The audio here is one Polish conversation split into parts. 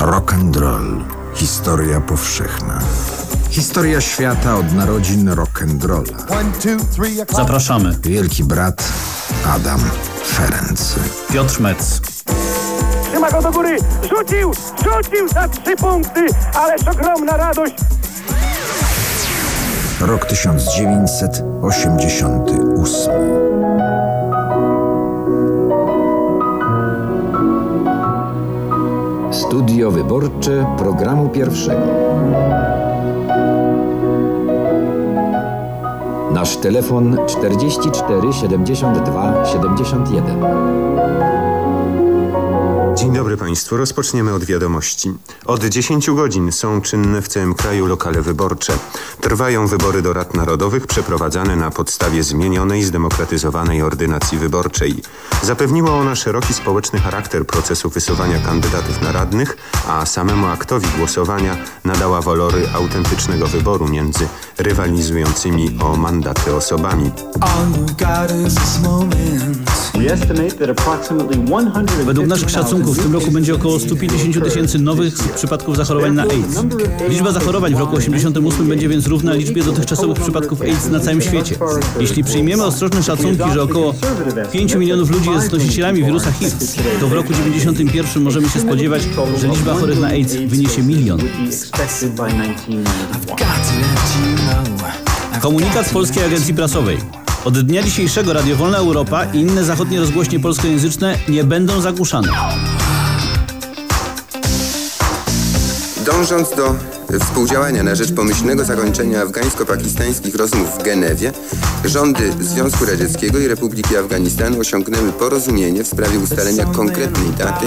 Rock and roll. Historia powszechna. Historia świata od narodzin rock and rolla. Zapraszamy. Wielki brat Adam Ferenc. Piotr Metz. Trzyma go do góry, rzucił, rzucił za trzy punkty, ależ ogromna radość. Rok 1988. Studio wyborcze programu pierwszego. Nasz telefon 44 72 71. Dzień dobry Państwu. Rozpoczniemy od wiadomości. Od 10 godzin są czynne w całym kraju lokale wyborcze. Trwają wybory do Rad Narodowych przeprowadzane na podstawie zmienionej, zdemokratyzowanej ordynacji wyborczej. Zapewniło ona szeroki społeczny charakter procesu wysuwania kandydatów na radnych, a samemu aktowi głosowania nadała walory autentycznego wyboru między rywalizującymi o mandaty osobami. Według naszych szacunków w tym roku będzie około 150 tysięcy nowych przypadków zachorowań na AIDS. Liczba zachorowań w roku 88 będzie więc równa liczbie dotychczasowych przypadków AIDS na całym świecie. Jeśli przyjmiemy ostrożne szacunki, że około 5 milionów ludzi jest nosicielami wirusa HIV, to w roku 91 możemy się spodziewać, że liczba chorych na AIDS wyniesie milion. Komunikat z Polskiej Agencji Prasowej. Od dnia dzisiejszego Radio Wolna Europa i inne zachodnie rozgłośnie polskojęzyczne nie będą zagłuszane. Dążąc do współdziałania na rzecz pomyślnego zakończenia afgańsko-pakistańskich rozmów w Genewie, rządy Związku Radzieckiego i Republiki Afganistanu osiągnęły porozumienie w sprawie ustalenia konkretnej daty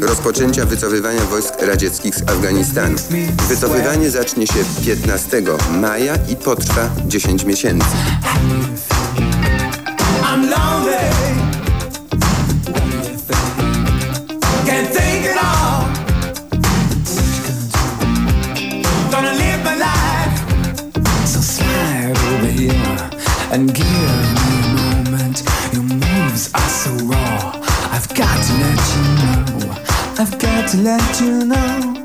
rozpoczęcia wycofywania wojsk radzieckich z Afganistanu. Wycofywanie zacznie się 15 maja i potrwa 10 miesięcy. And give me a moment. Your moves are so raw. I've got to let you know. I've got to let you know.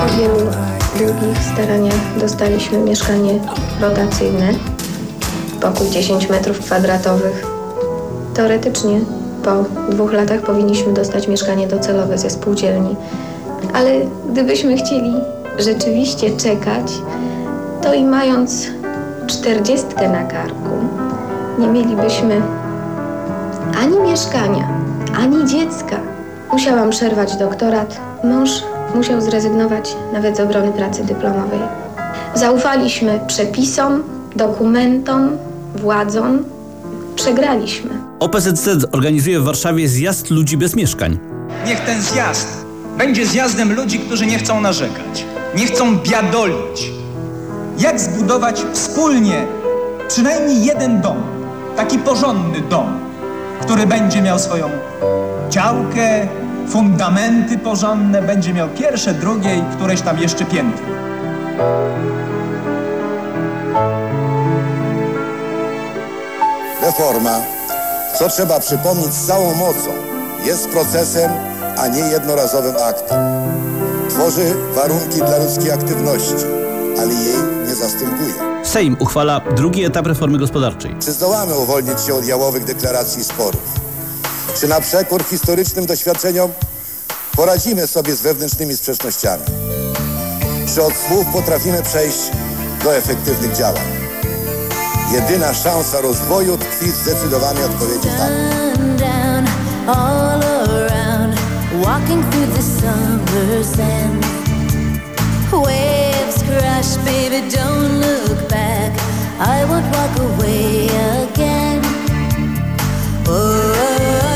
Po wielu długich staraniach dostaliśmy mieszkanie rotacyjne. Pokój 10 metrów kwadratowych. Teoretycznie po dwóch latach powinniśmy dostać mieszkanie docelowe ze spółdzielni. Ale gdybyśmy chcieli rzeczywiście czekać, to i mając czterdziestkę na karku, nie mielibyśmy ani mieszkania, ani dziecka. Musiałam przerwać doktorat. Mąż musiał zrezygnować nawet z obrony pracy dyplomowej. Zaufaliśmy przepisom, dokumentom, władzom. Przegraliśmy. OPZZ organizuje w Warszawie zjazd ludzi bez mieszkań. Niech ten zjazd będzie zjazdem ludzi, którzy nie chcą narzekać, nie chcą biadolić. Jak zbudować wspólnie przynajmniej jeden dom, taki porządny dom, który będzie miał swoją działkę, fundamenty porządne, będzie miał pierwsze, drugie i któreś tam jeszcze piętro. Reforma, co trzeba przypomnieć z całą mocą, jest procesem, a nie jednorazowym aktem. Tworzy warunki dla ludzkiej aktywności, ale jej Sejm uchwala drugi etap reformy gospodarczej. Czy zdołamy uwolnić się od jałowych deklaracji i sporów? Czy na przekór historycznym doświadczeniom poradzimy sobie z wewnętrznymi sprzecznościami? Czy od słów potrafimy przejść do efektywnych działań? Jedyna szansa rozwoju tkwi w zdecydowanej odpowiedzi tak. down, all around, walking through the summer sand. Waves baby, don't look back. I won't walk away again. Oh, oh, oh.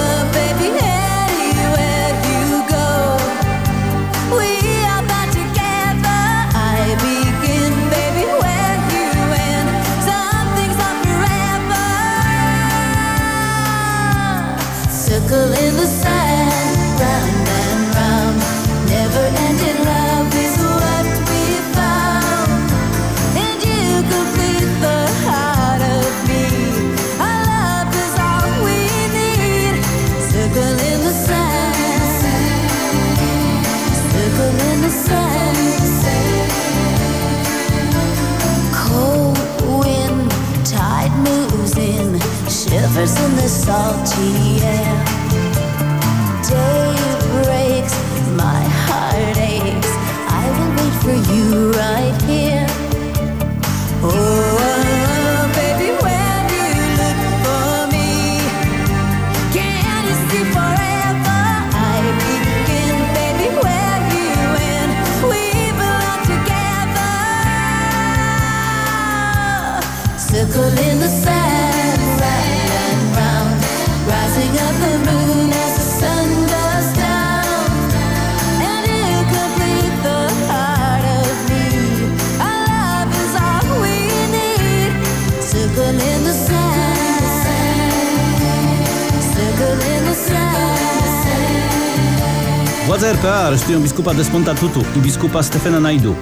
Aresztują biskupa Desmonta Tutu i biskupa Stefana Naidu.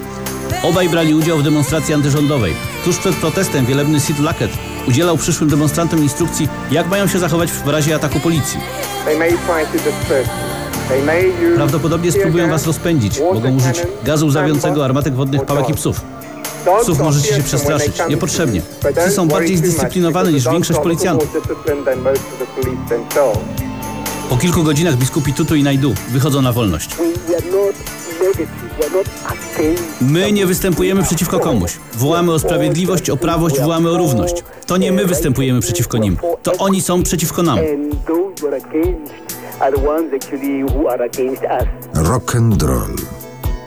Obaj brali udział w demonstracji antyrządowej. Tuż przed protestem wielebny Sid Luckett udzielał przyszłym demonstrantom instrukcji, jak mają się zachować w razie ataku policji. Prawdopodobnie spróbują was rozpędzić. Mogą użyć gazu łzawiącego, armatek wodnych, pałek i psów. Psów możecie się przestraszyć, niepotrzebnie. Psy są bardziej zdyscyplinowani niż większość policjantów. Po kilku godzinach biskupi Tutu i Naidu wychodzą na wolność. My nie występujemy przeciwko komuś. Wołamy o sprawiedliwość, o prawość, wołamy o równość. To nie my występujemy przeciwko nim. To oni są przeciwko nam. Rock and roll.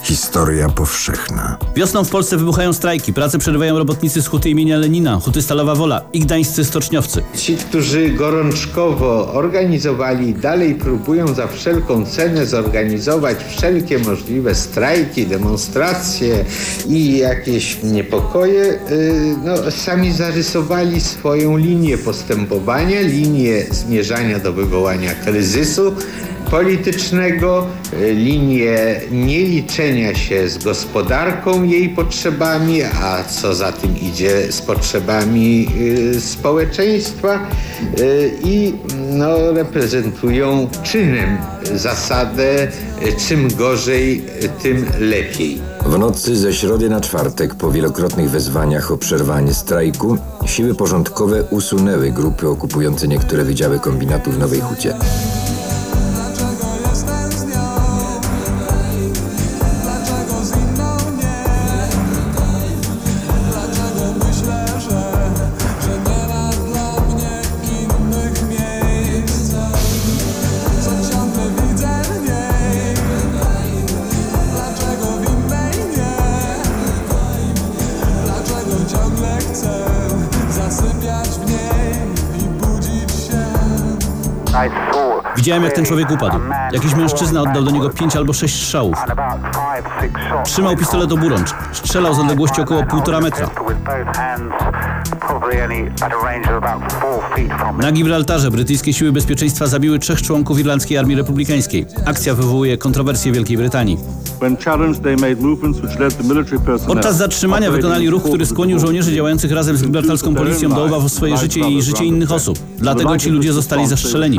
Historia powszechna. Wiosną w Polsce wybuchają strajki. Pracę przerywają robotnicy z huty imienia Lenina, huty Stalowa Wola i gdańscy stoczniowcy. Ci, którzy gorączkowo organizowali, dalej próbują za wszelką cenę zorganizować wszelkie możliwe strajki, demonstracje i jakieś niepokoje, yy, no, sami zarysowali swoją linię postępowania, linię zmierzania do wywołania kryzysu politycznego, y, linię nieliczenia się z gospodarką, jej potrzebami, a co za tym idzie z potrzebami y, społeczeństwa y, i no, reprezentują czynem zasadę czym gorzej, tym lepiej. W nocy ze środy na czwartek, po wielokrotnych wezwaniach o przerwanie strajku, siły porządkowe usunęły grupy okupujące niektóre wydziały kombinatu w Nowej Hucie. Widziałem, jak ten człowiek upadł. Jakiś mężczyzna oddał do niego pięć albo sześć strzałów. Trzymał pistolet oburącz. Strzelał z odległości około półtora metra. Na Gibraltarze brytyjskie siły bezpieczeństwa zabiły trzech członków Irlandzkiej Armii Republikańskiej. Akcja wywołuje kontrowersje w Wielkiej Brytanii. Podczas zatrzymania wykonali ruch, który skłonił żołnierzy działających razem z gibraltarską policją do obaw o swoje życie i życie innych osób. Dlatego ci ludzie zostali zastrzeleni.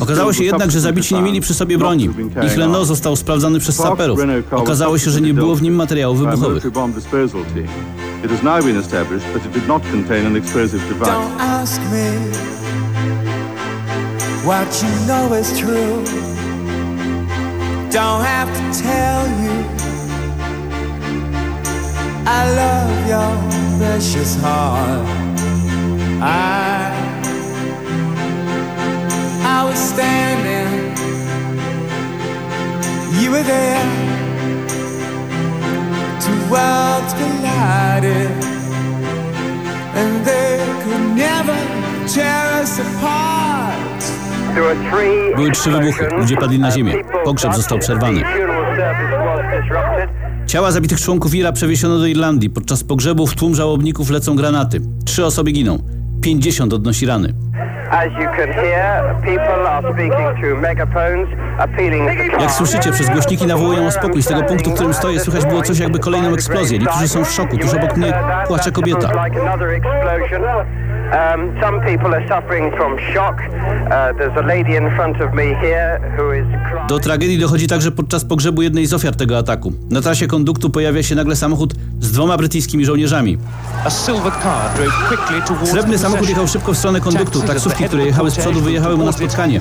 Okazało się jednak, że zabici nie mieli przy sobie broni. Ich Renault został sprawdzany przez saperów. Okazało się, że nie było w nim materiałów wybuchowych. It has now been established that it did not contain an explosive device. Don't ask me what you know is true. Don't have to tell you I love your precious heart. I I was standing, you were there. Worlds collided, and they could never tear us apart. Były trzy wybuchy. Ludzie padli na ziemię. Pogrzeb został przerwany. Ciała zabitych członków IRA przewiesiono do Irlandii. Podczas pogrzebu w tłum żałobników lecą granaty. Trzy osoby giną. 50 odnosi rany. Jak słyszycie, przez głośniki nawołują o spokój. Z tego punktu, w którym stoję, słychać było coś jakby kolejną eksplozję. Niektórzy są w szoku. Tuż obok mnie płacze kobieta. Um, some people are suffering from shock. Uh, there's a lady in front of me here who is crying. Do tragedii dochodzi także podczas pogrzebu jednej z ofiar tego ataku. Na trasie konduktu pojawia się nagle samochód z dwoma brytyjskimi żołnierzami. Srebrny samochód jechał szybko w stronę konduktu. Taksówki, które jechały z przodu, wyjechały mu na spotkanie.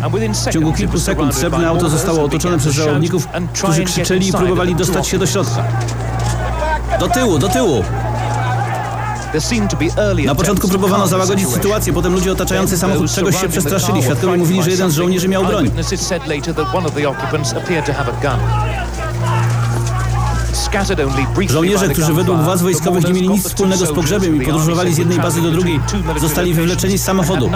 W ciągu kilku sekund srebrne auto zostało otoczone przez żałobników, którzy krzyczeli i próbowali dostać się do środka. Do tyłu, do tyłu! Na początku próbowano załagodzić sytuację, potem ludzie otaczający samochód czegoś się przestraszyli. Świadkowie mówili, że jeden z żołnierzy miał broń. Żołnierze, którzy według władz wojskowych nie mieli nic wspólnego z pogrzebem i podróżowali z jednej bazy do drugiej, zostali wywleczeni z samochodu.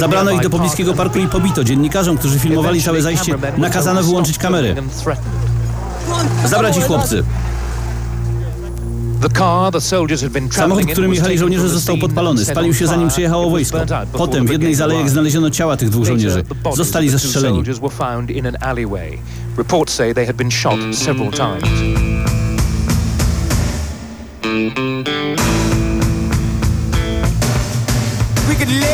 Zabrano ich do pobliskiego parku i pobito. Dziennikarzom, którzy filmowali całe zajście, nakazano wyłączyć kamery. Zabrać ich chłopcy. Samochód, którym jechali żołnierze został podpalony. Spalił się zanim przyjechało wojsko. Potem w jednej z alejek znaleziono ciała tych dwóch żołnierzy. Zostali zastrzeleni. We could live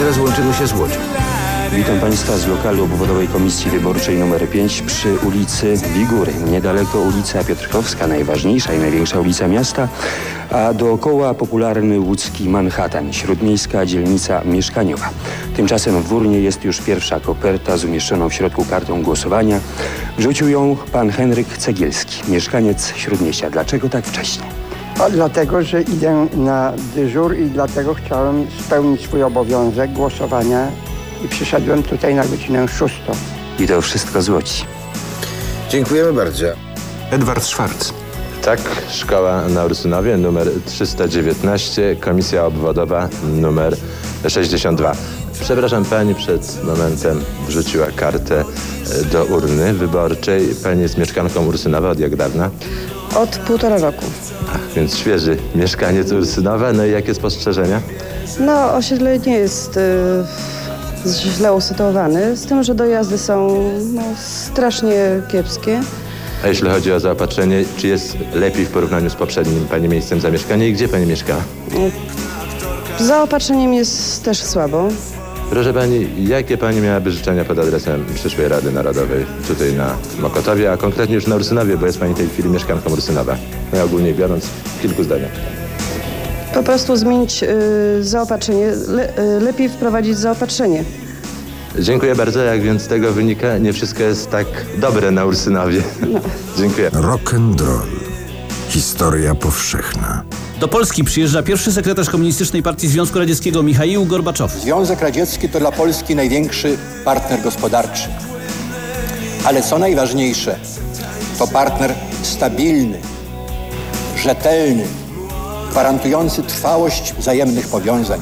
Teraz łączymy się z Łodzią. Witam Państwa z lokalu obwodowej Komisji Wyborczej nr 5 przy ulicy Wigury. Niedaleko ulica Piotrkowska, najważniejsza i największa ulica miasta, a dookoła popularny łódzki Manhattan, śródmiejska dzielnica mieszkaniowa. Tymczasem w urnie jest już pierwsza koperta z umieszczoną w środku kartą głosowania. Wrzucił ją pan Henryk Cegielski, mieszkaniec Śródmieścia. Dlaczego tak wcześnie? A dlatego, że idę na dyżur i dlatego chciałem spełnić swój obowiązek głosowania i przyszedłem tutaj na godzinę szóstą. I to wszystko z Łodzi. Dziękujemy bardzo. Edward Schwarz. Tak, szkoła na Ursynowie numer 319, komisja obwodowa numer 62. Przepraszam pani, przed momentem wrzuciła kartę e, do urny wyborczej. Pani jest mieszkanką Ursynowa od jak dawna? Od półtora roku. Ach, więc świeży mieszkaniec Ursynowa. No i jakie spostrzeżenia? No, osiedle nie jest y, źle usytuowane, z tym, że dojazdy są no, strasznie kiepskie. A jeśli chodzi o zaopatrzenie, czy jest lepiej w porównaniu z poprzednim pani miejscem zamieszkania i gdzie pani mieszka? Zaopatrzeniem jest też słabo. Proszę pani, jakie pani miałaby życzenia pod adresem przyszłej Rady Narodowej tutaj na Mokotowie, a konkretnie już na Ursynowie, bo jest pani w tej chwili mieszkanką Ursynowa. No i ogólnie biorąc, w kilku zdaniach. Po prostu zmienić y, zaopatrzenie, le, y, lepiej wprowadzić zaopatrzenie. Dziękuję bardzo, jak więc z tego wynika, nie wszystko jest tak dobre na Ursynowie. Dziękuję. Rock and roll. Historia powszechna. Do Polski przyjeżdża pierwszy sekretarz Komunistycznej Partii Związku Radzieckiego Michaił Gorbaczow. Związek Radziecki to dla Polski największy partner gospodarczy. Ale co najważniejsze, to partner stabilny, rzetelny, gwarantujący trwałość wzajemnych powiązań.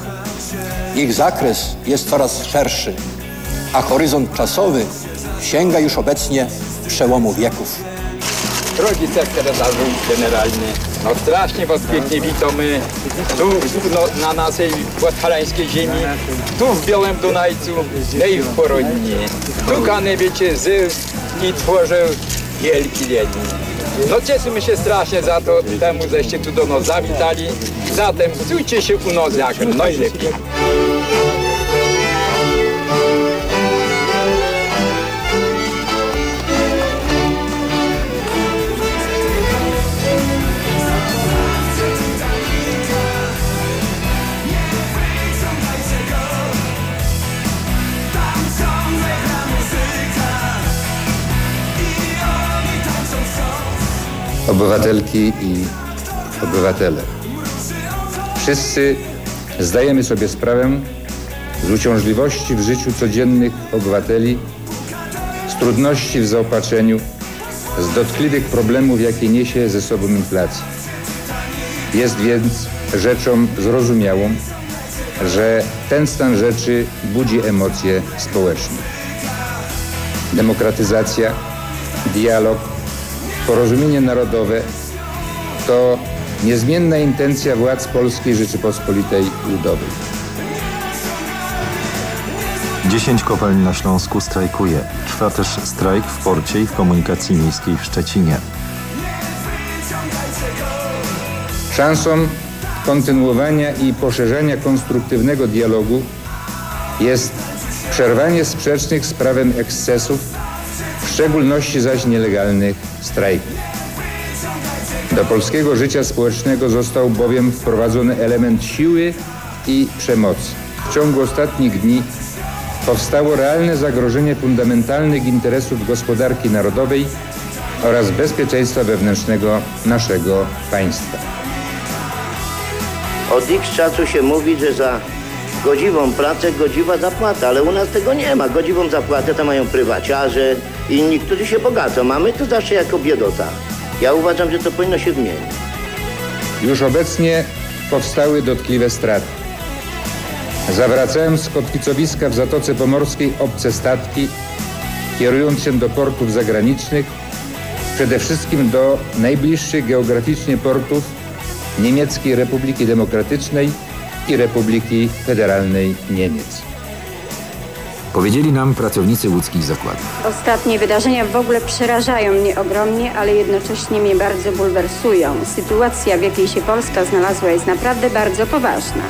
Ich zakres jest coraz szerszy, a horyzont czasowy sięga już obecnie przełomu wieków. Drogi sekretarzu generalny, no strasznie was pięknie witamy. Tu no, na naszej podhalańskiej ziemi, tu w Białym Dunajcu, no i w Porodni. Tu kany wiecie, zył i tworzył wielki lieni. No cieszymy się strasznie za to, temu, żeście tu do nas zawitali. Zatem czujcie się u nas jak najlepiej. Obywatelki i obywatele. Wszyscy zdajemy sobie sprawę z uciążliwości w życiu codziennych obywateli, z trudności w zaopatrzeniu, z dotkliwych problemów, jakie niesie ze sobą inflacja. Jest więc rzeczą zrozumiałą, że ten stan rzeczy budzi emocje społeczne. Demokratyzacja, dialog, porozumienie narodowe to niezmienna intencja władz Polskiej Rzeczypospolitej Ludowej. 10 kopalń na Śląsku strajkuje. Trwa też strajk w porcie i w komunikacji miejskiej w Szczecinie. Szansą kontynuowania i poszerzania konstruktywnego dialogu jest przerwanie sprzecznych z prawem ekscesów, szczególności zaś nielegalnych strajków. Do polskiego życia społecznego został bowiem wprowadzony element siły i przemocy. W ciągu ostatnich dni powstało realne zagrożenie fundamentalnych interesów gospodarki narodowej oraz bezpieczeństwa wewnętrznego naszego państwa. Od X czasu się mówi, że za godziwą pracę godziwa zapłata, ale u nas tego nie ma. Godziwą zapłatę to mają prywaciarze, inni, którzy się bogacą, a my to zawsze jako biedota. Ja uważam, że to powinno się zmienić. Już obecnie powstały dotkliwe straty. Zawracają z kotwicowiska w Zatoce Pomorskiej obce statki, kierując się do portów zagranicznych, przede wszystkim do najbliższych geograficznie portów Niemieckiej Republiki Demokratycznej i Republiki Federalnej Niemiec. Powiedzieli nam pracownicy łódzkich zakładów. Ostatnie wydarzenia w ogóle przerażają mnie ogromnie, ale jednocześnie mnie bardzo bulwersują. Sytuacja, w jakiej się Polska znalazła, jest naprawdę bardzo poważna.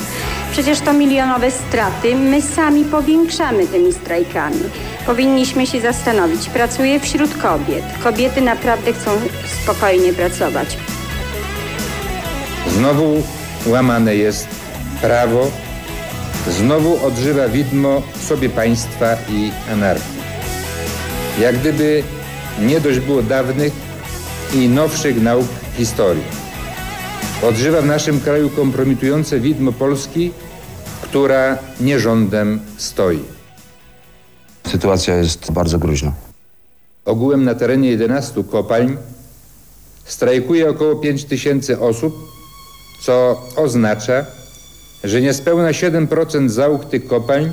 Przecież to milionowe straty my sami powiększamy tymi strajkami. Powinniśmy się zastanowić. Pracuję wśród kobiet. Kobiety naprawdę chcą spokojnie pracować. Znowu łamane jest prawo, znowu odżywa widmo sobie państwa i anarchii. Jak gdyby nie dość było dawnych i nowszych nauk historii. Odżywa w naszym kraju kompromitujące widmo Polski, która nierządem stoi. Sytuacja jest bardzo groźna. Ogółem na terenie 11 kopalń strajkuje około 5 tysięcy osób, co oznacza, że niespełna 7% załóg tych kopalń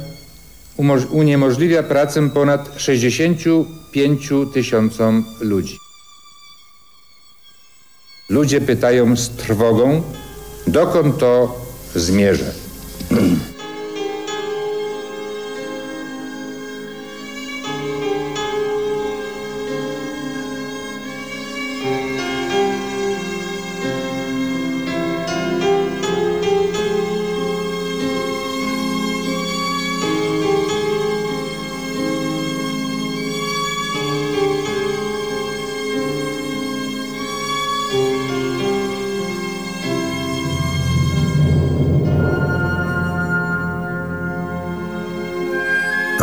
uniemożliwia pracę ponad 65 tysiącom ludzi. Ludzie pytają z trwogą, dokąd to zmierza.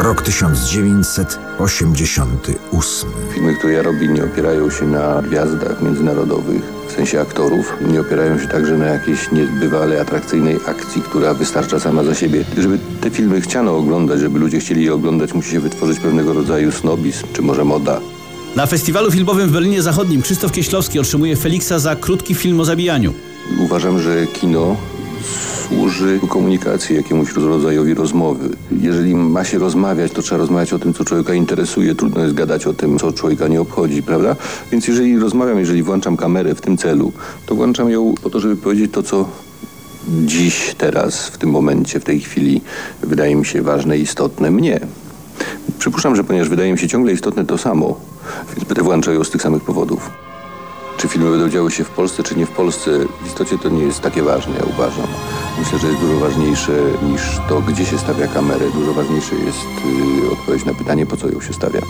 Rok 1988. Filmy, które ja robię, nie opierają się na gwiazdach międzynarodowych, w sensie aktorów. Nie opierają się także na jakiejś niezbywale atrakcyjnej akcji, która wystarcza sama za siebie. Żeby te filmy chciano oglądać, żeby ludzie chcieli je oglądać, musi się wytworzyć pewnego rodzaju snobizm, czy może moda. Na festiwalu filmowym w Berlinie Zachodnim Krzysztof Kieślowski otrzymuje Feliksa za krótki film o zabijaniu. Uważam, że kino służy komunikacji, jakiemuś rodzajowi rozmowy. Jeżeli ma się rozmawiać, to trzeba rozmawiać o tym, co człowieka interesuje. Trudno jest gadać o tym, co człowieka nie obchodzi, prawda? Więc jeżeli rozmawiam, jeżeli włączam kamerę w tym celu, to włączam ją po to, żeby powiedzieć to, co dziś, teraz, w tym momencie, w tej chwili wydaje mi się ważne i istotne mnie. Przypuszczam, że ponieważ wydaje mi się ciągle istotne to samo, więc będę włączał ją z tych samych powodów. Czy filmy będą działy się w Polsce, czy nie w Polsce, w istocie to nie jest takie ważne, ja uważam. Myślę, że jest dużo ważniejsze niż to, gdzie się stawia kamerę. Dużo ważniejsze jest y, odpowiedź na pytanie, po co ją się stawia.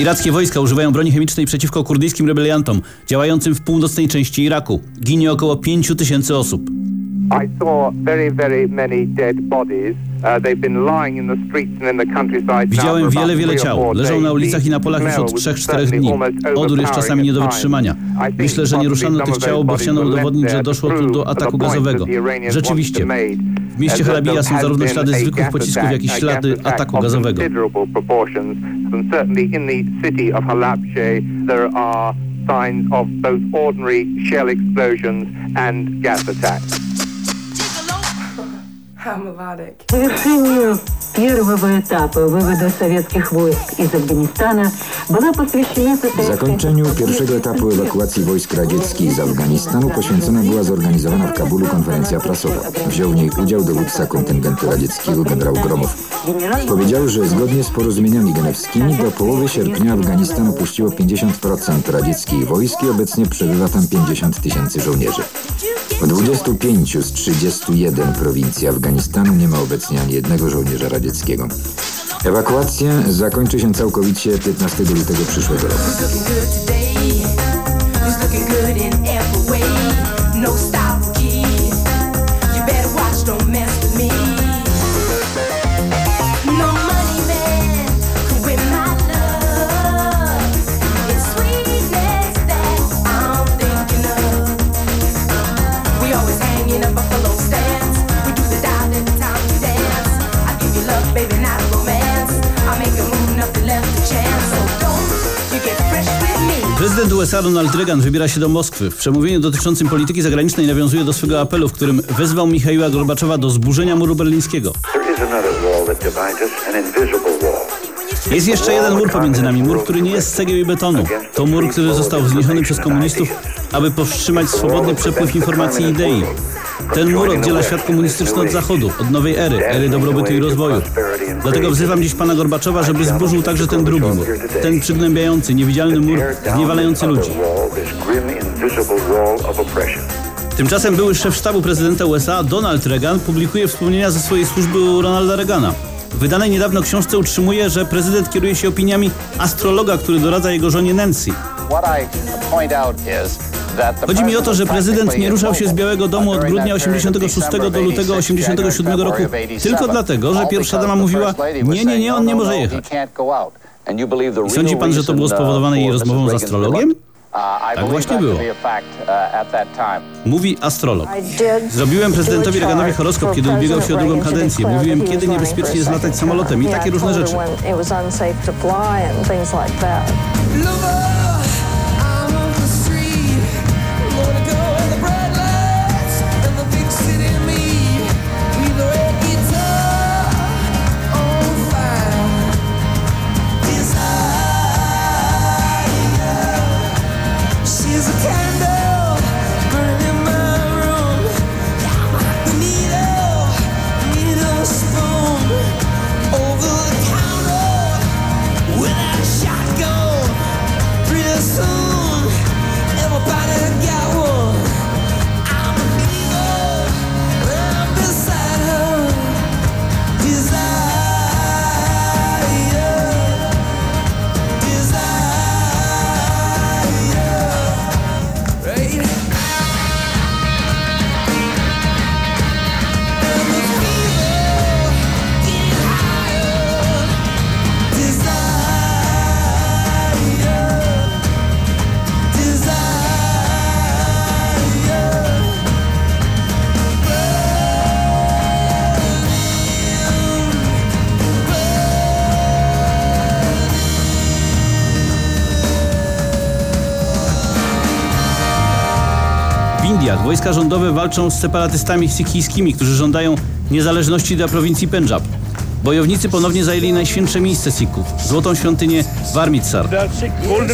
Irackie wojska używają broni chemicznej przeciwko kurdyjskim rebeliantom działającym w północnej części Iraku. Ginie około 5 tysięcy osób. I saw very, very many dead bodies. Uh. Widziałem wiele, wiele ciał. Leżą na ulicach i na polach już od 3-4 dni. Odór jest czasami nie do wytrzymania. Myślę, że nie ruszano tych ciał, bo chciano udowodnić, że doszło tu do ataku gazowego. Rzeczywiście. W mieście Halabija są zarówno ślady zwykłych pocisków, jak i ślady ataku gazowego. signs of первого этапа вывода советских войск из Афганистана была посвящена Zakończeniu pierwszego etapu ewakuacji wojsk radzieckich z Afganistanu poświęcona była zorganizowana w Kabulu konferencja prasowa. Wziął w niej udział dowódca kontyngentu radzieckiego generał Gromow. Powiedział, że zgodnie z porozumieniami genewskimi do połowy sierpnia Afganistan opuściło 50% radzieckich wojsk i obecnie przebywa tam 50 tysięcy żołnierzy. W 25 z 31 prowincji Afganistanu nie ma obecnie ani jednego żołnierza radzieckiego. Ewakuacja zakończy się całkowicie 15 lutego przyszłego roku. Prezydent USA Ronald Reagan wybiera się do Moskwy. W przemówieniu dotyczącym polityki zagranicznej nawiązuje do swego apelu, w którym wezwał Michaiła Gorbaczowa do zburzenia muru berlińskiego. Jest jeszcze jeden mur pomiędzy nami, mur, który nie jest z cegieł i betonu. To mur, który został wzniesiony przez komunistów, aby powstrzymać swobodny przepływ informacji i idei. Ten mur oddziela świat komunistyczny od Zachodu, od nowej ery, ery dobrobytu i rozwoju. Dlatego wzywam dziś pana Gorbaczowa, żeby zburzył także ten drugi mur. Ten przygnębiający, niewidzialny mur, zniewalający ludzi. Tymczasem były szef sztabu prezydenta USA Donald Reagan publikuje wspomnienia ze swojej służby u Ronalda Reagana. W wydanej niedawno książce utrzymuje, że prezydent kieruje się opiniami astrologa, który doradza jego żonie Nancy. Chodzi mi o to, że prezydent nie ruszał się z Białego Domu od grudnia 86 do lutego 87 roku tylko dlatego, że pierwsza dama mówiła nie, nie, nie, on nie może jechać. I sądzi pan, że to było spowodowane jej rozmową z astrologiem? Tak właśnie było. Mówi astrolog. Zrobiłem prezydentowi Reaganowi horoskop, kiedy ubiegał się o drugą kadencję. Mówiłem, kiedy niebezpiecznie jest latać samolotem i takie różne rzeczy. Without wojska rządowe walczą z separatystami sikhijskimi, którzy żądają niezależności dla prowincji Pendżab. Bojownicy ponownie zajęli najświętsze miejsce Sikhów, złotą świątynię w Amritsar.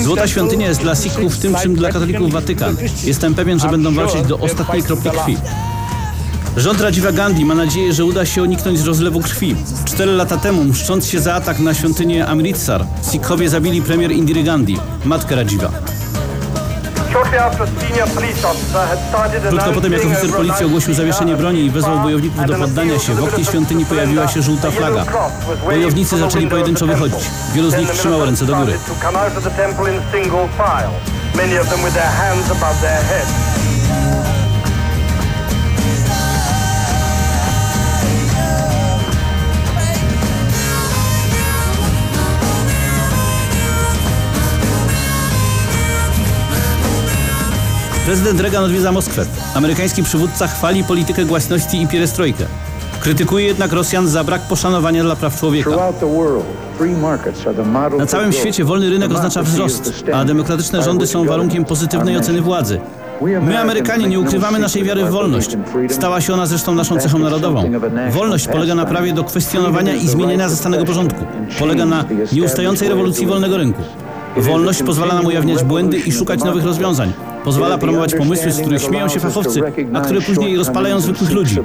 Złota świątynia jest dla Sikhów tym, czym dla katolików Watykan. Jestem pewien, że będą walczyć do ostatniej kropli krwi. Rząd Radziva Gandhi ma nadzieję, że uda się uniknąć rozlewu krwi. Cztery lata temu, mszcząc się za atak na świątynię Amritsar, Sikhowie zabili premier Indiry Gandhi, matkę Radziva. Krótko potem, jak oficer policji ogłosił zawieszenie broni i wezwał bojowników do poddania się, w oknie świątyni pojawiła się żółta flaga. Bojownicy zaczęli pojedynczo wychodzić. Wielu z nich trzymało ręce do góry. Many of them with their hands above their heads. Prezydent Reagan odwiedza Moskwę. Amerykański przywódca chwali politykę głaśności i pierestrojkę. Krytykuje jednak Rosjan za brak poszanowania dla praw człowieka. Na całym świecie wolny rynek oznacza wzrost, a demokratyczne rządy są warunkiem pozytywnej oceny władzy. My, Amerykanie, nie ukrywamy naszej wiary w wolność. Stała się ona zresztą naszą cechą narodową. Wolność polega na prawie do kwestionowania i zmienienia zastanego porządku. Polega na nieustającej rewolucji wolnego rynku. Wolność pozwala nam ujawniać błędy i szukać nowych rozwiązań. Pozwala promować pomysły, z których śmieją się fachowcy, a które później rozpalają zwykłych ludzi.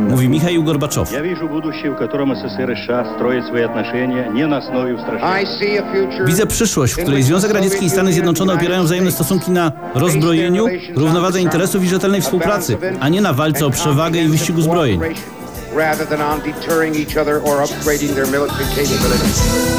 Mówi Michał Gorbaczow. Widzę przyszłość, w której Związek Radziecki i Stany Zjednoczone opierają wzajemne stosunki na rozbrojeniu, równowadze interesów i rzetelnej współpracy, a nie na walce o przewagę i wyścigu zbrojeń. Rather than on deterring each other or upgrading their military capabilities.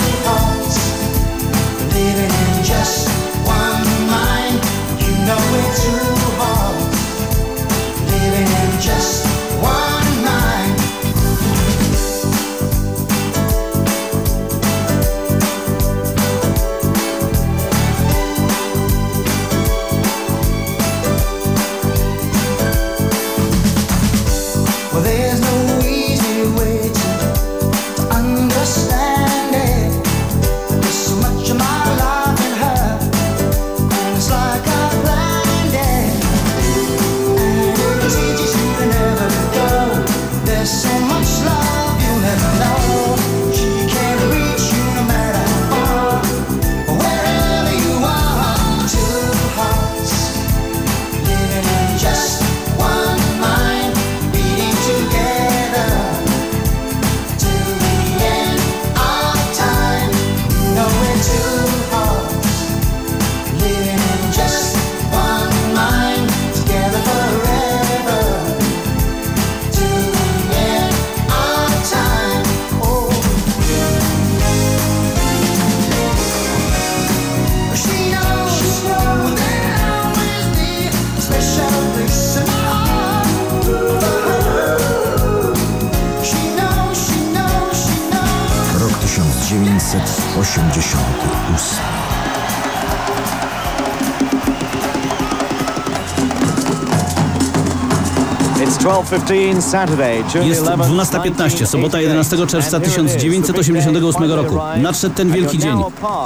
Jest 11th, 12.15, sobota 11 czerwca 1988 roku. Nadszedł ten wielki dzień.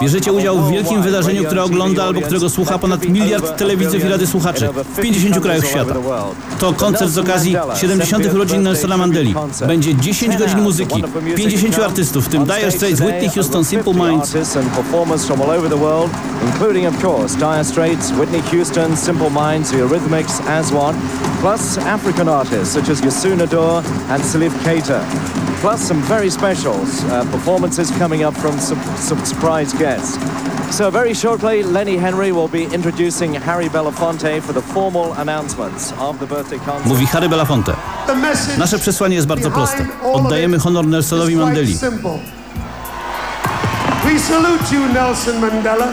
Bierzecie udział w wielkim wydarzeniu, które ogląda albo którego słucha ponad miliard telewidzów i rady słuchaczy w 50 krajach świata. To koncert z okazji 70. urodzin Nelsona Mandeli. Będzie 10 godzin muzyki, 50 artystów, w tym Dire Straits, Whitney Houston, Simple Minds, and performers from all over the world, including, of course, Dire Straits, Whitney Houston, Simple Minds, The Eurythmics, As One, plus African artists such as Yasu Nador and Salif Keita, plus some very specials uh, performances coming up from some, some surprise guests. So very shortly, Lenny Henry will be introducing Harry Belafonte for the formal announcements of the birthday. Mówi Harry Belafonte. Nasze przesłanie jest bardzo proste. Oddajemy honor Nelsonowi Mandeli. We salute you, Nelson Mandela.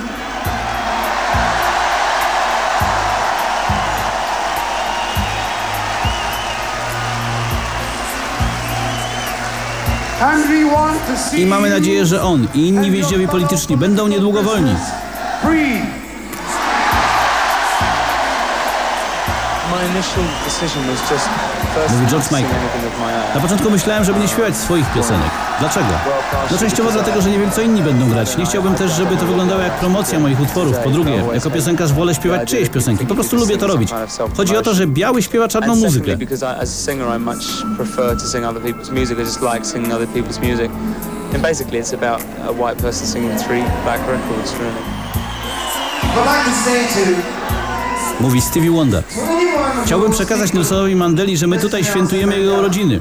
I mamy nadzieję, że on i inni więźniowie polityczni będą niedługo wolni. Mówi George Michael. Na początku myślałem, żeby nie śpiewać swoich piosenek. Dlaczego? No częściowo dlatego, że nie wiem, co inni będą grać. Nie chciałbym też, żeby to wyglądało jak promocja moich utworów. Po drugie, jako piosenkarz wolę śpiewać czyjeś piosenki. Po prostu lubię to robić. Chodzi o to, że biały śpiewa czarną muzykę. secondly, because I, as a singer, I much prefer to sing other people's music. I just like singing other people's music. And basically, it's about a white person singing three black records, really. But like to say to Mówi Stevie Wonder. Chciałbym przekazać Nelsonowi Mandeli, że my tutaj świętujemy jego urodziny.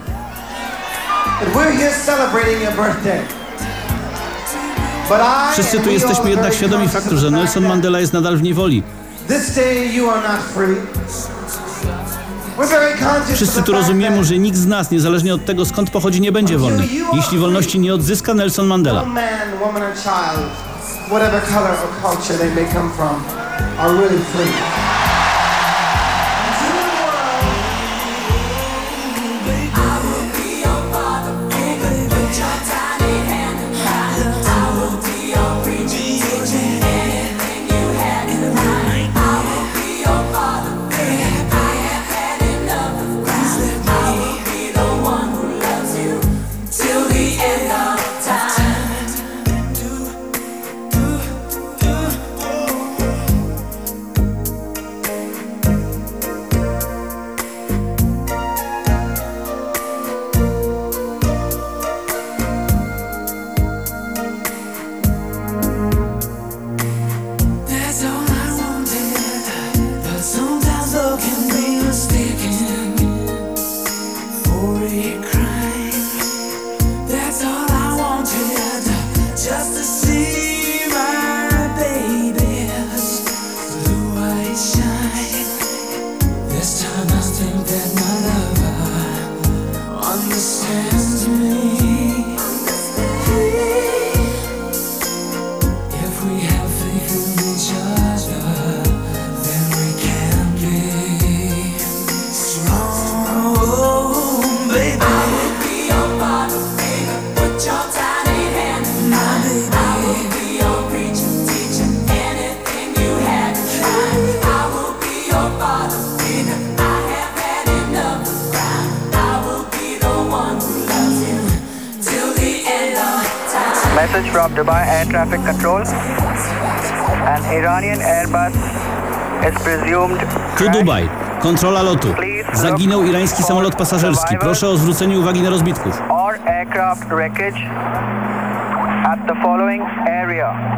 Wszyscy tu jesteśmy jednak świadomi faktu, że Nelson Mandela jest nadal w niewoli. Wszyscy tu rozumiemy, że nikt z nas, niezależnie od tego skąd pochodzi, nie będzie wolny, jeśli wolności nie odzyska Nelson Mandela. whatever color or culture they may come from, are really free. Message from Dubai Air Traffic Control. An Iranian Airbus is presumed Tu Dubaj. Kontrola lotu. Zaginął irański samolot pasażerski. Proszę o zwrócenie uwagi na rozbitków.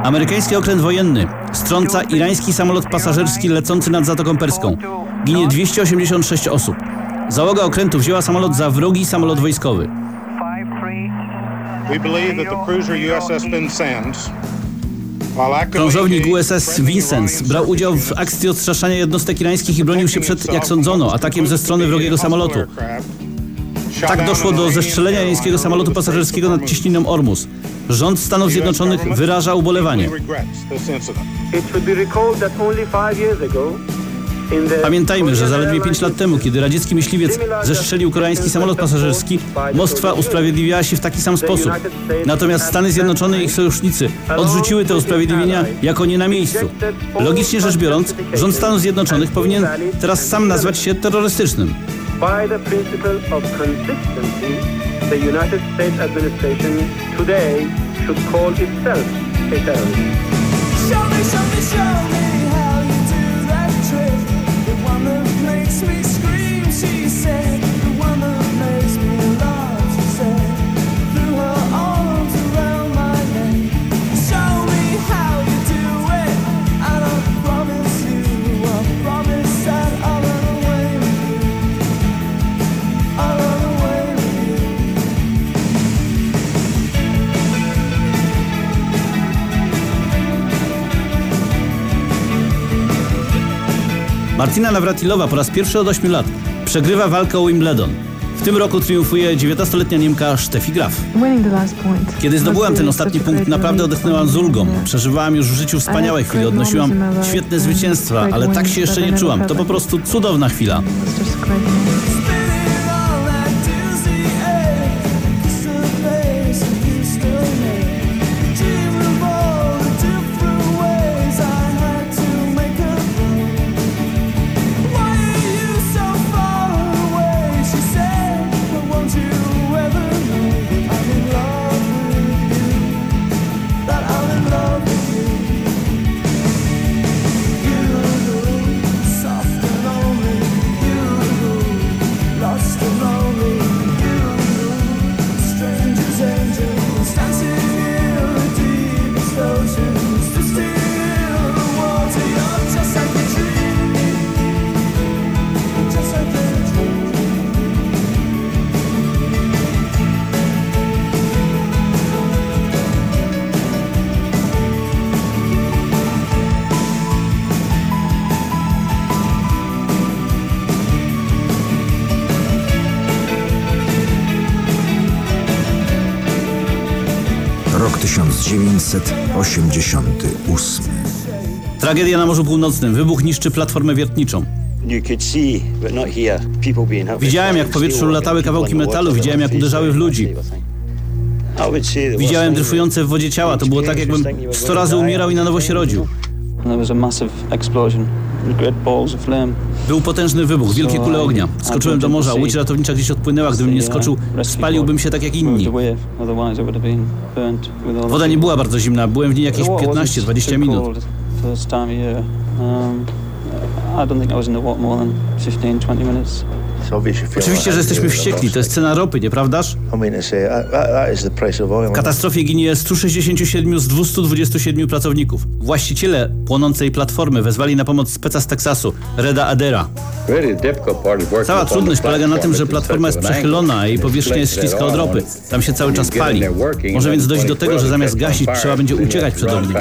Amerykański okręt wojenny strąca irański samolot pasażerski lecący nad Zatoką Perską. Ginie 286 osób. Załoga okrętu wzięła samolot za wrogi samolot wojskowy. We believe that the cruiser USS Vincennes, Krążownik USS Vincennes brał udział w akcji odstraszania jednostek irańskich i bronił się przed, jak sądzono, atakiem ze strony wrogiego samolotu. Tak doszło do zestrzelenia irańskiego samolotu pasażerskiego nad ciśniną Ormus. Rząd Stanów Zjednoczonych wyraża ubolewanie. It should be recalled that only five years ago, Pamiętajmy, że zaledwie 5 lat temu, kiedy radziecki myśliwiec zestrzelił koreański samolot pasażerski, Moskwa usprawiedliwiała się w taki sam sposób. Natomiast Stany Zjednoczone i ich sojusznicy odrzuciły te usprawiedliwienia jako nie na miejscu. Logicznie rzecz biorąc, rząd Stanów Zjednoczonych powinien teraz sam nazwać się terrorystycznym. by the principle of consistency, the United States administration today should call itself a terrorist. Show me, show me, show me Martina Nawratilowa po raz pierwszy od 8 lat przegrywa walkę o Wimbledon. W tym roku triumfuje 19-letnia Niemka Steffi Graf. Kiedy zdobyłam ten ostatni punkt, naprawdę odetchnęłam z ulgą. Przeżywałam już w życiu wspaniałe chwile, odnosiłam świetne zwycięstwa, ale tak się jeszcze nie czułam. To po prostu cudowna chwila. 1988. Tragedia na Morzu Północnym. Wybuch niszczy platformę wiertniczą. Widziałem, jak w powietrzu latały kawałki metalu, widziałem, jak uderzały w ludzi. Widziałem dryfujące w wodzie ciała. To było tak, jakbym sto razy umierał i na nowo się rodził. Był potężny wybuch, wielkie kule ognia. Skoczyłem do morza, łódź ratownicza gdzieś odpłynęła. Gdybym nie skoczył, spaliłbym się tak jak inni. Woda nie była bardzo zimna, byłem w niej jakieś 15-20 minut. Oczywiście, że jesteśmy wściekli. To jest cena ropy, nieprawdaż? W katastrofie ginie 167 z 227 pracowników. Właściciele płonącej platformy wezwali na pomoc speca z Teksasu, Reda Adera. Cała trudność polega na tym, że platforma jest przechylona, jej powierzchnia jest śliska od ropy. Tam się cały czas pali. Może więc dojść do tego, że zamiast gasić, trzeba będzie uciekać przed ogniem.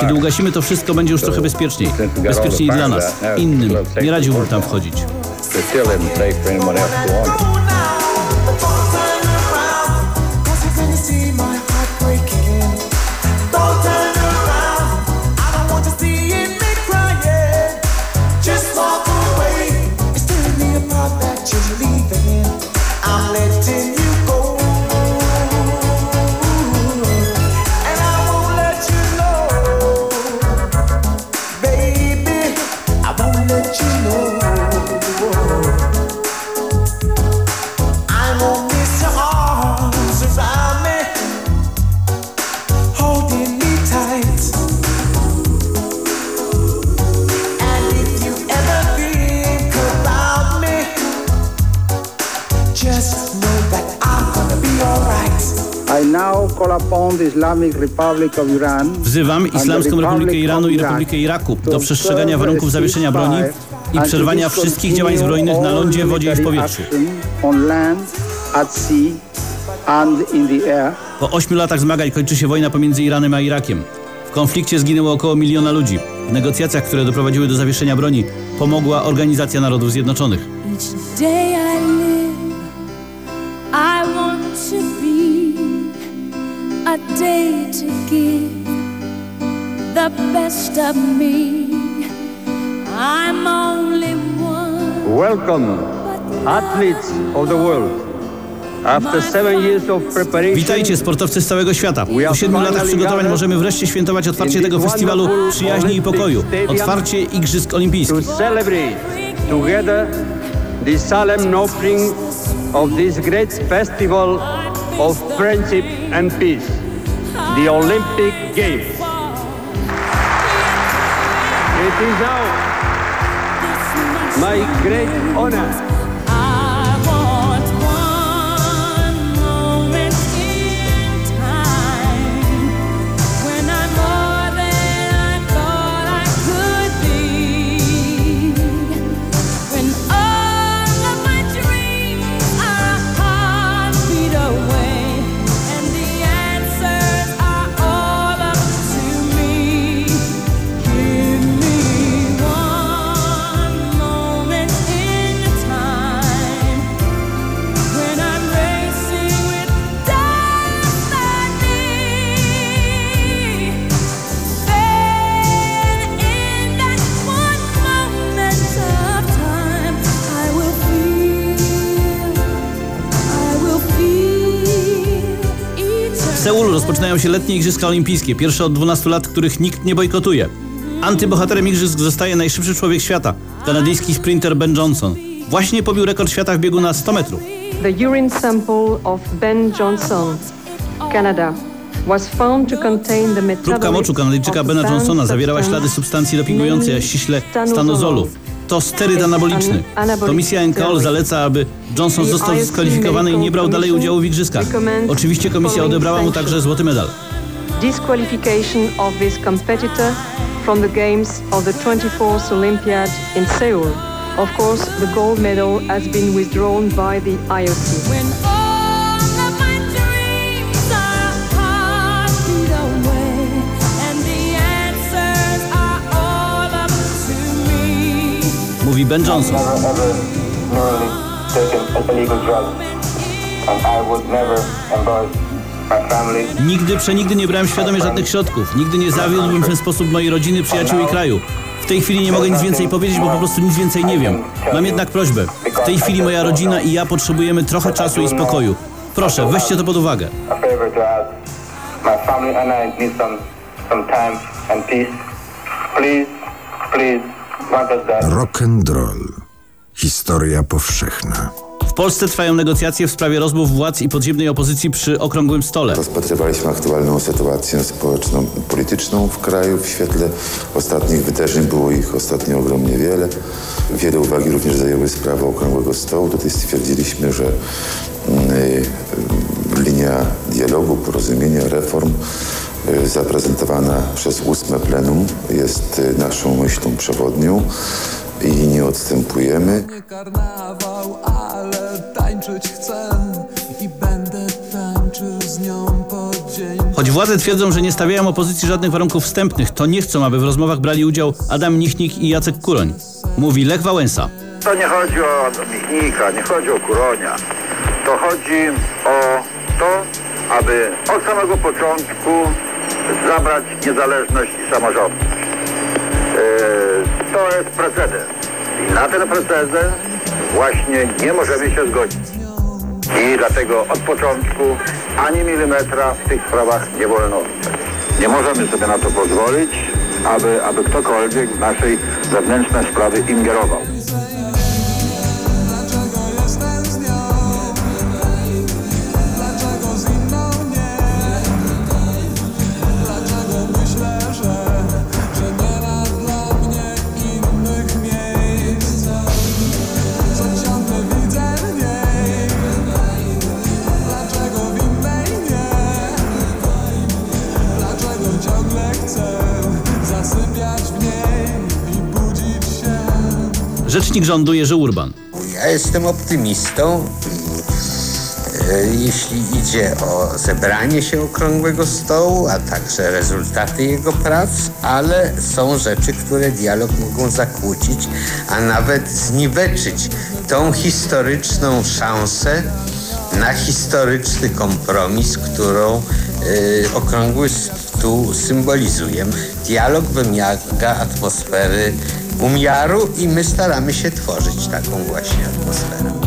Kiedy ugasimy to wszystko, będzie już trochę bezpieczniej. Bezpieczniej dla nas, innym. Nie radziłbym tam wchodzić. They still isn't safe for anyone else to walk. Wzywam Islamską Republikę Iranu i Republikę Iraku do przestrzegania warunków zawieszenia broni i przerwania wszystkich działań zbrojnych na lądzie, wodzie i w powietrzu. Po ośmiu latach zmagań kończy się wojna pomiędzy Iranem a Irakiem. W konflikcie zginęło około miliona ludzi. W negocjacjach, które doprowadziły do zawieszenia broni, pomogła Organizacja Narodów Zjednoczonych. Day to give the best of me. I'm only one. Welcome, athletes of the world. Witajcie sportowcy z całego świata. Po siedmiu latach przygotowań możemy wreszcie świętować otwarcie tego festiwalu przyjaźni i pokoju. Otwarcie Igrzysk Olimpijskich. the solemn opening of this great festival of friendship and peace, the Olympic Games. It is now my great honor Rozpoczynają się letnie Igrzyska Olimpijskie, pierwsze od 12 lat, których nikt nie bojkotuje. Antybohaterem Igrzysk zostaje najszybszy człowiek świata, kanadyjski sprinter Ben Johnson. Właśnie pobił rekord świata w biegu na 100 metrów. The urine sample of Ben Johnson, Canada. Próbka moczu Kanadyjczyka Bena Johnsona zawierała ślady substancji dopingującej, a ściśle stanozolu. To steryd anaboliczny. Komisja NKOL zaleca, aby Johnson został dyskwalifikowany i nie brał dalej udziału w igrzyskach. Oczywiście komisja odebrała mu także złoty medal. Disqualification of this competitor from the games of the 24th Olympiad in Seoul. Of course, the gold medal has been withdrawn by the IOC. Mówi Ben Johnson. Nigdy, przenigdy nie brałem świadomie żadnych środków. Nigdy nie zawiódłbym w ten sposób mojej rodziny, przyjaciół i kraju. W tej chwili nie mogę nic więcej powiedzieć, bo po prostu nic więcej nie wiem. Mam jednak prośbę. W tej chwili moja rodzina i ja potrzebujemy trochę czasu i spokoju. Proszę, weźcie to pod uwagę. Please, please. Rock and roll. Historia powszechna. W Polsce trwają negocjacje w sprawie rozmów władz i podziemnej opozycji przy okrągłym stole. Rozpatrywaliśmy aktualną sytuację społeczną, polityczną w kraju. W świetle ostatnich wydarzeń było ich ostatnio ogromnie wiele. Wiele uwagi również zajęły sprawy okrągłego stołu. Tutaj stwierdziliśmy, że mm, y, linia dialogu, porozumienia, reform y, zaprezentowana przez ósme plenum jest y, naszą myślą przewodnią i nie odstępujemy. karnawał, ale tańczyć chcę i będę tańczył z nią po dzień. Choć władze twierdzą, że nie stawiają opozycji żadnych warunków wstępnych, to nie chcą, aby w rozmowach brali udział Adam Nichnik i Jacek Kuroń. Mówi Lech Wałęsa. To nie chodzi o Michnika, nie chodzi o Kuronia. To chodzi o to, aby od samego początku zabrać niezależność i samorządność. Yy, to jest precedens. I na ten precedens właśnie nie możemy się zgodzić. I dlatego od początku ani milimetra w tych sprawach nie wolno. Nie możemy sobie na to pozwolić, aby, aby ktokolwiek w naszej wewnętrzne sprawy ingerował. Rzecznik rządu Jerzy Urban. Ja jestem optymistą, e, jeśli idzie o zebranie się okrągłego stołu, a także rezultaty jego prac, ale są rzeczy, które dialog mogą zakłócić, a nawet zniweczyć tą historyczną szansę na historyczny kompromis, którą e, okrągły stół symbolizuje. Dialog wymaga atmosfery umiaru i my staramy się tworzyć taką właśnie atmosferę.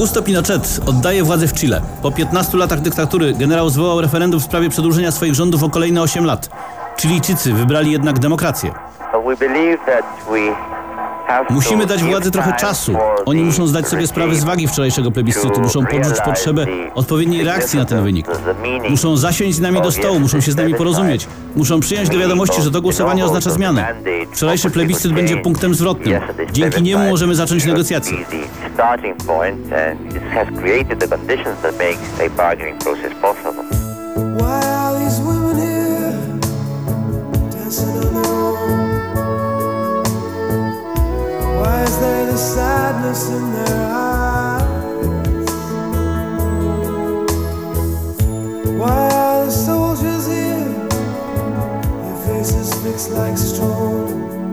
Augusto Pinochet oddaje władzę w Chile. Po 15 latach dyktatury generał zwołał referendum w sprawie przedłużenia swoich rządów o kolejne 8 lat. Chilijczycy wybrali jednak demokrację. Musimy dać władzy trochę czasu. Oni muszą zdać sobie sprawę z wagi wczorajszego plebiscytu, muszą poczuć potrzebę odpowiedniej reakcji na ten wynik. Muszą zasiąść z nami do stołu, muszą się z nami porozumieć. Muszą przyjąć do wiadomości, że to głosowanie oznacza zmianę. Wczorajszy plebiscyt będzie punktem zwrotnym. Dzięki niemu możemy zacząć negocjacje. starting point and it has created the conditions that make a bargaining process possible. Like stone.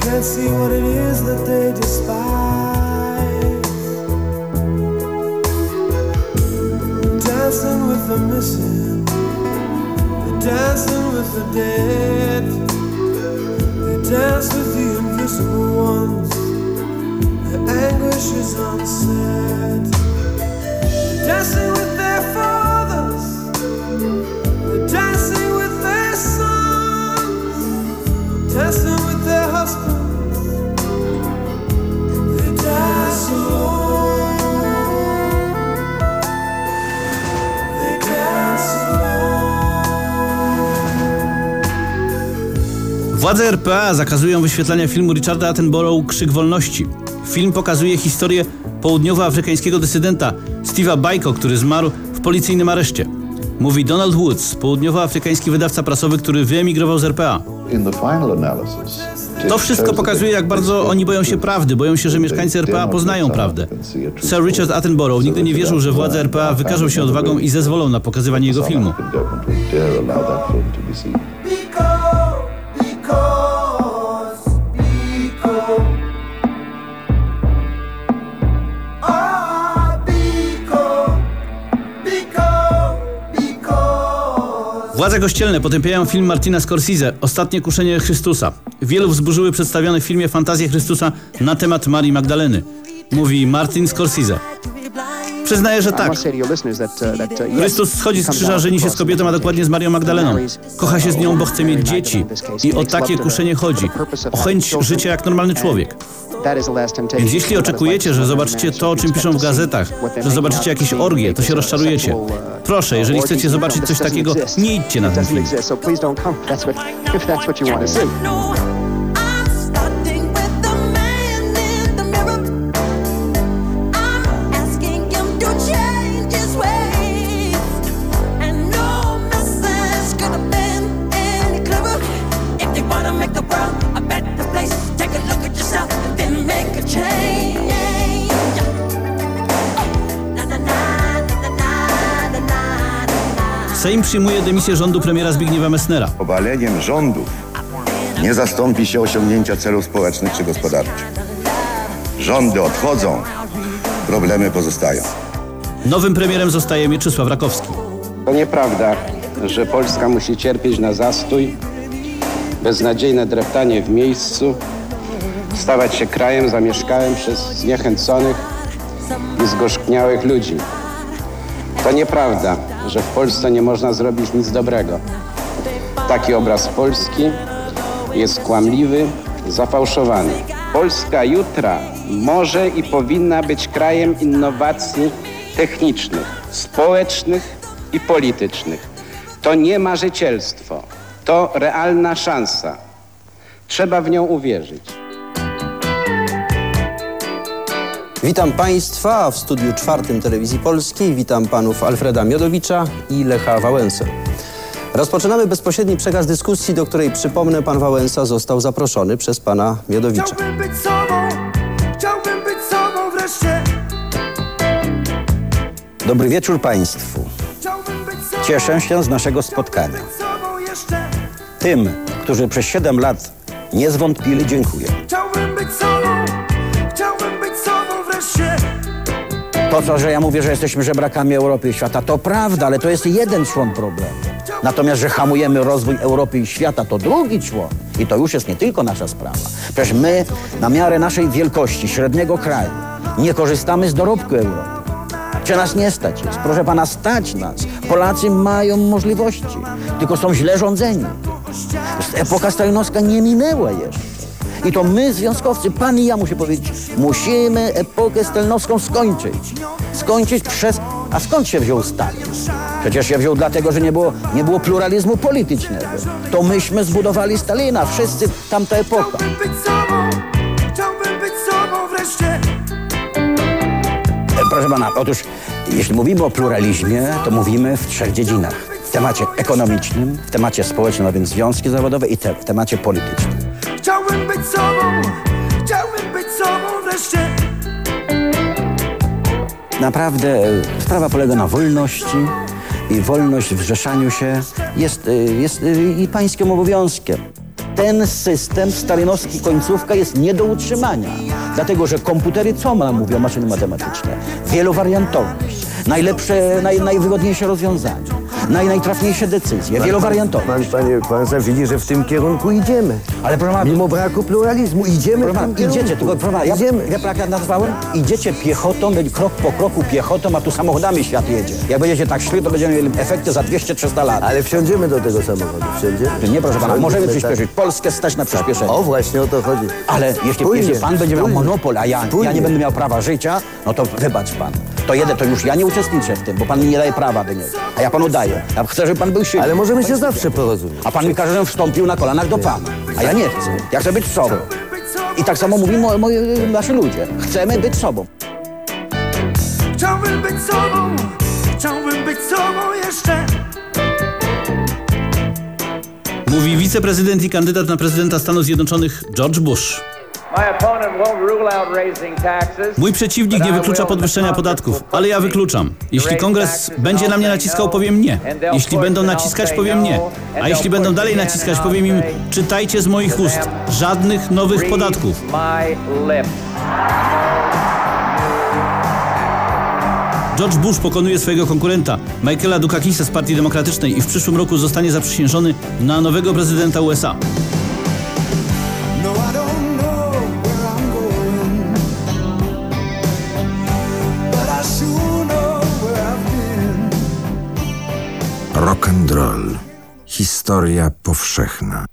Can't see what it is that they despise. dancing with the missing, they're dancing with the dead, they dance with the invisible ones, dancing with their fathers, dancing with their sons, dancing with their husbands. Władze RPA zakazują wyświetlania filmu Richarda Attenborough Krzyk Wolności. Film pokazuje historię południowoafrykańskiego dysydenta Steve'a Bajko, który zmarł w policyjnym areszcie. Mówi Donald Woods, południowoafrykański wydawca prasowy, który wyemigrował z RPA. To wszystko pokazuje, jak bardzo oni boją się prawdy, boją się, że mieszkańcy RPA poznają prawdę. Sir Richard Attenborough nigdy nie wierzył, że władze RPA wykażą się odwagą i zezwolą na pokazywanie jego filmu. Władze kościelne potępiają film Martina Scorsese Ostatnie kuszenie Chrystusa. Wielu wzburzyły przedstawione w filmie fantazje Chrystusa na temat Marii Magdaleny. Mówi Martin Scorsese. Przyznaję, że tak. Chrystus schodzi z krzyża, żeni się z kobietą, a dokładnie z Marią Magdaleną. Kocha się z nią, bo chce mieć dzieci. I o takie kuszenie chodzi. O chęć życia jak normalny człowiek. Więc jeśli oczekujecie, że zobaczycie to, o czym piszą w gazetach, że zobaczycie jakieś orgie, to się rozczarujecie. Proszę, jeżeli chcecie zobaczyć coś takiego, nie idźcie na ten film. Sejm przyjmuje dymisję rządu premiera Zbigniewa Messnera. Obaleniem rządów nie zastąpi się osiągnięcia celów społecznych czy gospodarczych. Rządy odchodzą, problemy pozostają. Nowym premierem zostaje Mieczysław Rakowski. To nieprawda, że Polska musi cierpieć na zastój, beznadziejne dreptanie w miejscu, stawać się krajem zamieszkałym przez zniechęconych i zgorzkniałych ludzi. To nieprawda, że w Polsce nie można zrobić nic dobrego. Taki obraz Polski jest kłamliwy, zafałszowany. Polska jutra może i powinna być krajem innowacji technicznych, społecznych i politycznych. To nie marzycielstwo, to realna szansa. Trzeba w nią uwierzyć. Witam Państwa w studiu czwartym Telewizji Polskiej. Witam panów Alfreda Miodowicza i Lecha Wałęsę. Rozpoczynamy bezpośredni przekaz dyskusji, do której, przypomnę, pan Wałęsa został zaproszony przez pana Miodowicza. Chciałbym być sobą, chciałbym być sobą wreszcie. Dobry wieczór Państwu. Cieszę się z naszego spotkania. Tym, którzy przez 7 lat nie zwątpili, dziękuję. To, co, że ja mówię, że jesteśmy żebrakami Europy i świata, to prawda, ale to jest jeden człon problemu. Natomiast, że hamujemy rozwój Europy i świata, to drugi człon. I to już jest nie tylko nasza sprawa. Przecież my, na miarę naszej wielkości, średniego kraju, nie korzystamy z dorobku Europy. Czy nas nie stać jest? Proszę pana, stać nas. Polacy mają możliwości, tylko są źle rządzeni. Epoka stalinowska nie minęła jeszcze. I to my, związkowcy, pan i ja muszę powiedzieć, musimy epokę stalinowską skończyć. Skończyć przez... A skąd się wziął Stalin? Przecież się wziął dlatego, że nie było, nie było pluralizmu politycznego. To myśmy zbudowali Stalina, wszyscy tamta epoka. Chciałbym być sobą, chciałbym być sobą wreszcie. E, Proszę pana, otóż jeśli mówimy o pluralizmie, to mówimy w trzech dziedzinach. W temacie ekonomicznym, w temacie społecznym, a więc związki zawodowe i te, w temacie politycznym. Chciałbym być sobą, chciałbym być sobą wreszcie. Naprawdę e, sprawa polega na wolności i wolność w zrzeszaniu się jest, e, jest e, i pańskim obowiązkiem. Ten system stalinowski końcówka jest nie do utrzymania, dlatego że komputery co nam mówią maszyny matematyczne? Wielowariantowość, najlepsze, naj, najwygodniejsze rozwiązania, naj, najtrafniejsze decyzje, wielowariantowość. Pan, panie, pan sam widzi, że w tym kierunku idziemy. Ale proszę pana, Mimo braku pluralizmu idziemy Proszę w tym idziecie, kierunku. tylko proszę pana, ja, idziemy. pan jak ja nazwałem? Idziecie piechotą, krok po kroku piechotą, a tu samochodami świat jedzie. Jak będziecie tak szli, to będziemy mieli efekty za 200-300 lat. Ale wsiądziemy do tego samochodu, wsiądziemy. Nie, proszę pana, możemy tak. przyspieszyć. Polskę stać na przyspieszenie. O, właśnie o to chodzi. Ale jeśli, jeśli pan będzie miał monopol, a ja, ja nie będę miał prawa życia, no to wybacz pan. To jeden, to już ja nie uczestniczę w tym, bo pan mi nie daje prawa do niego. A ja panu daję. Ja chcę, żeby pan był silny. Ale możemy się zawsze porozumieć. A pan mi każe, żebym wstąpił na kolanach do pana. A ja nie chcę. Ja chcę być sobą. I tak samo mówią mo, moi, nasi ludzie. Chcemy być sobą. Chciałbym być sobą, chciałbym być sobą jeszcze. Mówi wiceprezydent i kandydat na prezydenta Stanów Zjednoczonych George Bush. Mój przeciwnik nie wyklucza podwyższenia podatków, ale ja wykluczam. Jeśli kongres będzie na mnie naciskał, powiem nie. Jeśli będą naciskać, powiem nie. A jeśli będą dalej naciskać, powiem im, czytajcie z moich ust, żadnych nowych podatków. George Bush pokonuje swojego konkurenta, Michaela Dukakisa z Partii Demokratycznej i w przyszłym roku zostanie zaprzysiężony na nowego prezydenta USA. Rock and roll. Historia powszechna.